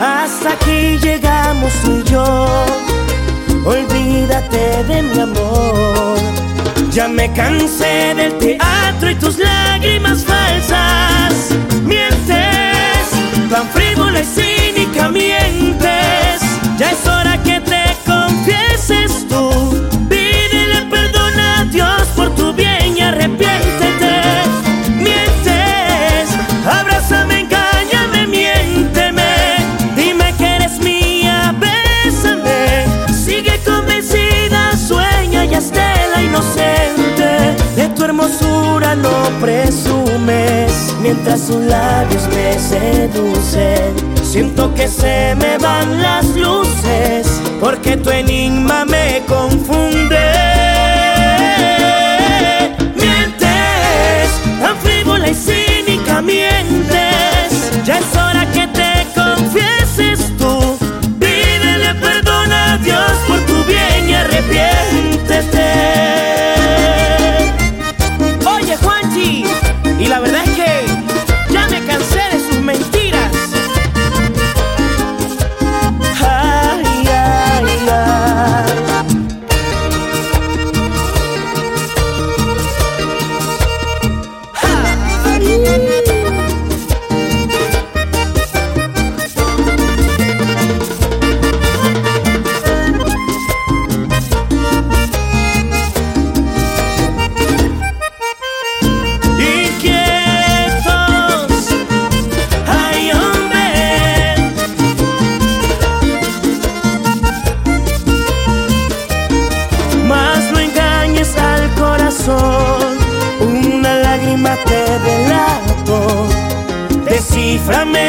Hasta aquí llegamos tú y yo. Olvídate de mi amor. Ya me cansé del teatro no presumes, mientras sus labios me seducen. Siento que se me van las luces, porque tu enigma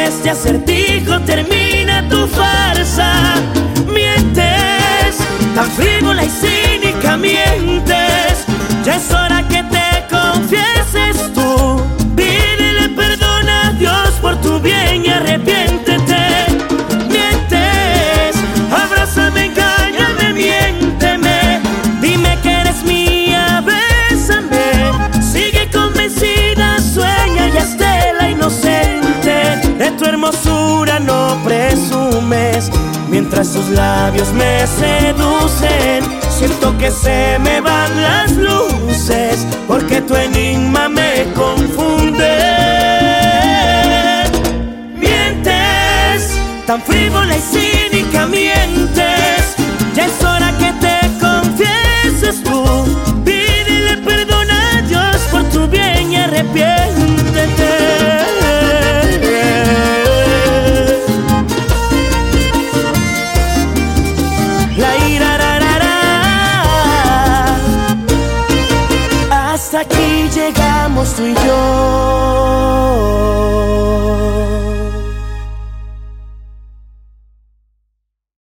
este acertijo termina tu farsa. Mientes, tan frívola y cínica mientes. Ya es hora Mientras sus labios me seducen, siento que se me van las luces, porque tu enigma me confunde. Mientes, tan frívola y Hasta aquí llegamos tú y yo.